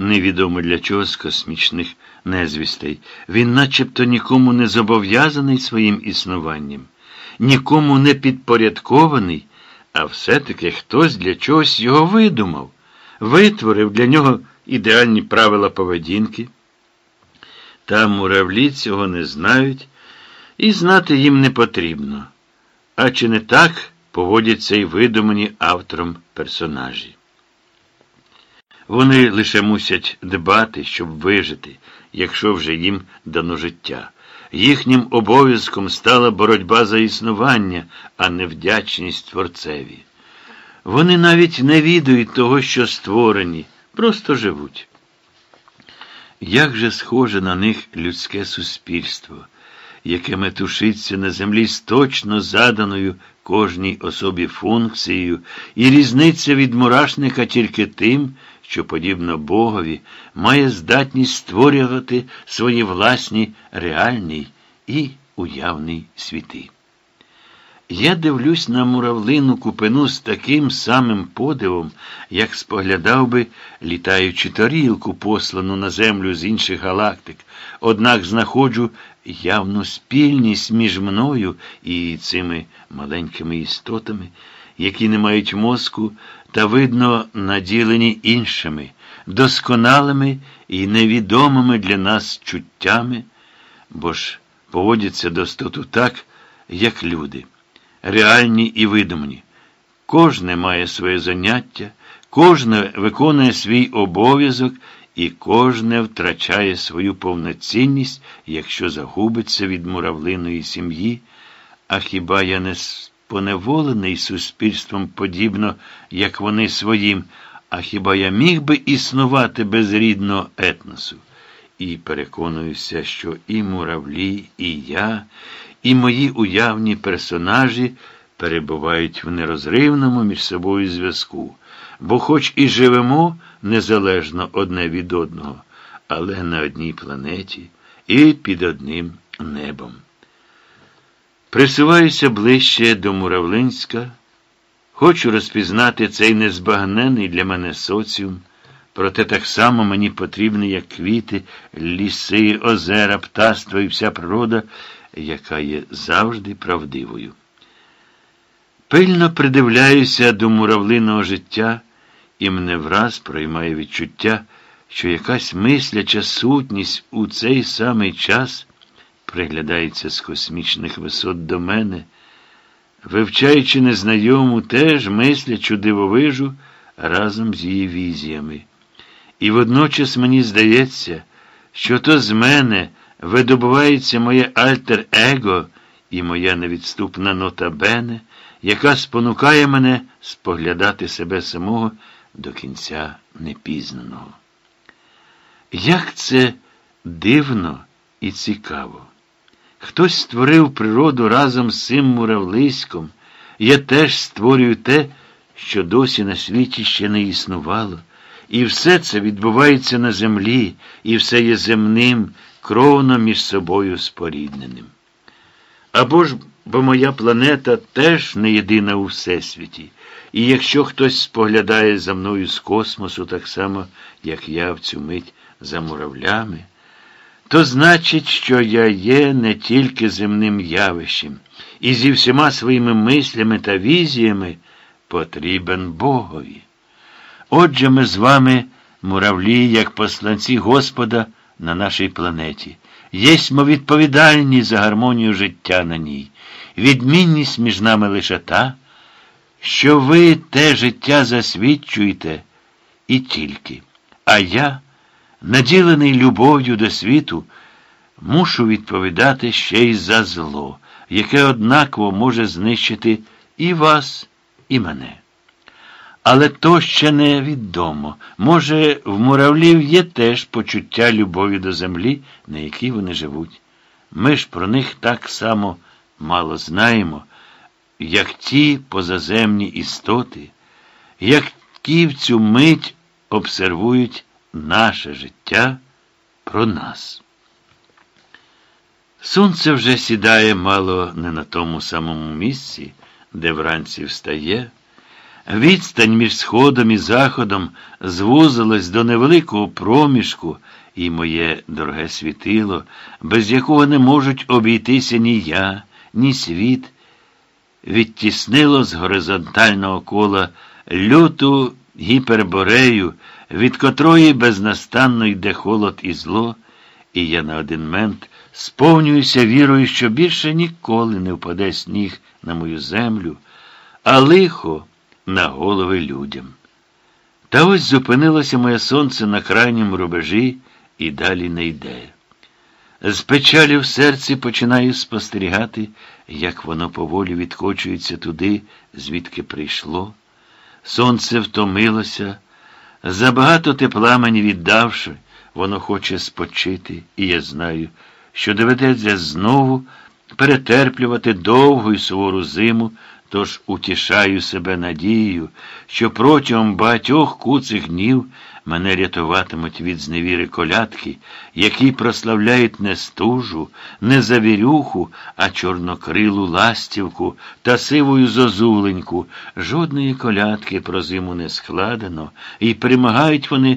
невідомо для чого з космічних незвістей. Він начебто нікому не зобов'язаний своїм існуванням, нікому не підпорядкований, а все-таки хтось для чогось його видумав, витворив для нього ідеальні правила поведінки. Та муравлі цього не знають, і знати їм не потрібно. А чи не так поводяться й видумані автором персонажі? Вони лише мусять дбати, щоб вижити, якщо вже їм дано життя. Їхнім обов'язком стала боротьба за існування, а не вдячність творцеві. Вони навіть не відають того, що створені, просто живуть. Як же схоже на них людське суспільство, яке метушиться на землі з точно заданою кожній особі функцією, і різниця від мурашника тільки тим, що, подібно Богові, має здатність створювати свої власні реальні і уявні світи. Я дивлюсь на муравлину купину з таким самим подивом, як споглядав би літаючу тарілку, послану на землю з інших галактик, однак знаходжу явну спільність між мною і цими маленькими істотами, які не мають мозку та, видно, наділені іншими, досконалими і невідомими для нас чуттями, бо ж поводяться до стоту так, як люди реальні і видумані. Кожне має своє заняття, кожне виконує свій обов'язок і кожне втрачає свою повноцінність, якщо загубиться від муравлиної сім'ї. А хіба я не поневолений суспільством подібно, як вони своїм, а хіба я міг би існувати без рідного етносу? І переконуюся, що і муравлі, і я, і мої уявні персонажі перебувають в нерозривному між собою зв'язку, бо хоч і живемо незалежно одне від одного, але на одній планеті і під одним небом. Присуваюся ближче до Муравлинська, хочу розпізнати цей незбагнений для мене соціум. Проте так само мені потрібні, як квіти, ліси, озера, птаство і вся природа, яка є завжди правдивою. Пильно придивляюся до муравлиного життя, і мене враз проймає відчуття, що якась мисляча сутність у цей самий час приглядається з космічних висот до мене, вивчаючи незнайому, теж мислячу дивовижу разом з її візіями. І водночас мені здається, що то з мене видобувається моє альтер-его і моя невідступна нота Бене, яка спонукає мене споглядати себе самого до кінця непізнаного. Як це дивно і цікаво. Хтось створив природу разом з цим муравлиськом, я теж створюю те, що досі на світі ще не існувало. І все це відбувається на землі, і все є земним, кровно між собою спорідненим. Або ж, бо моя планета теж не єдина у Всесвіті, і якщо хтось споглядає за мною з космосу, так само, як я в цю мить за муравлями, то значить, що я є не тільки земним явищем, і зі всіма своїми мислями та візіями потрібен Богові. Отже, ми з вами, муравлі, як посланці Господа на нашій планеті, єсмо відповідальні за гармонію життя на ній. Відмінність між нами лише та, що ви те життя засвідчуєте і тільки. А я, наділений любов'ю до світу, мушу відповідати ще й за зло, яке однаково може знищити і вас, і мене. Але то ще не відомо. Може, в муравлів є теж почуття любові до землі, на якій вони живуть. Ми ж про них так само мало знаємо, як ті позаземні істоти, як ті в цю мить обсервують наше життя про нас. Сонце вже сідає мало не на тому самому місці, де вранці встає. Відстань між сходом і заходом звузилась до невеликого проміжку, і моє дороге світило, без якого не можуть обійтися ні я, ні світ, відтіснило з горизонтального кола люту гіперборею, від котрої безнастанно йде холод і зло, і я на один мент сповнююся вірою, що більше ніколи не впаде сніг на мою землю, а лихо на голови людям. Та ось зупинилося моє сонце на крайньому рубежі і далі не йде. З печалі в серці починаю спостерігати, як воно поволі відкочується туди, звідки прийшло. Сонце втомилося, забагато тепла мені віддавши, воно хоче спочити, і я знаю, що доведеться знову перетерплювати довгу й сувору зиму, тож утішаю себе надією, що протягом багатьох куцих днів мене рятуватимуть від зневіри колядки, які прославляють не стужу, не завірюху, а чорнокрилу ластівку та сивую зозуленьку. Жодної колядки про зиму не складено, і перемагають вони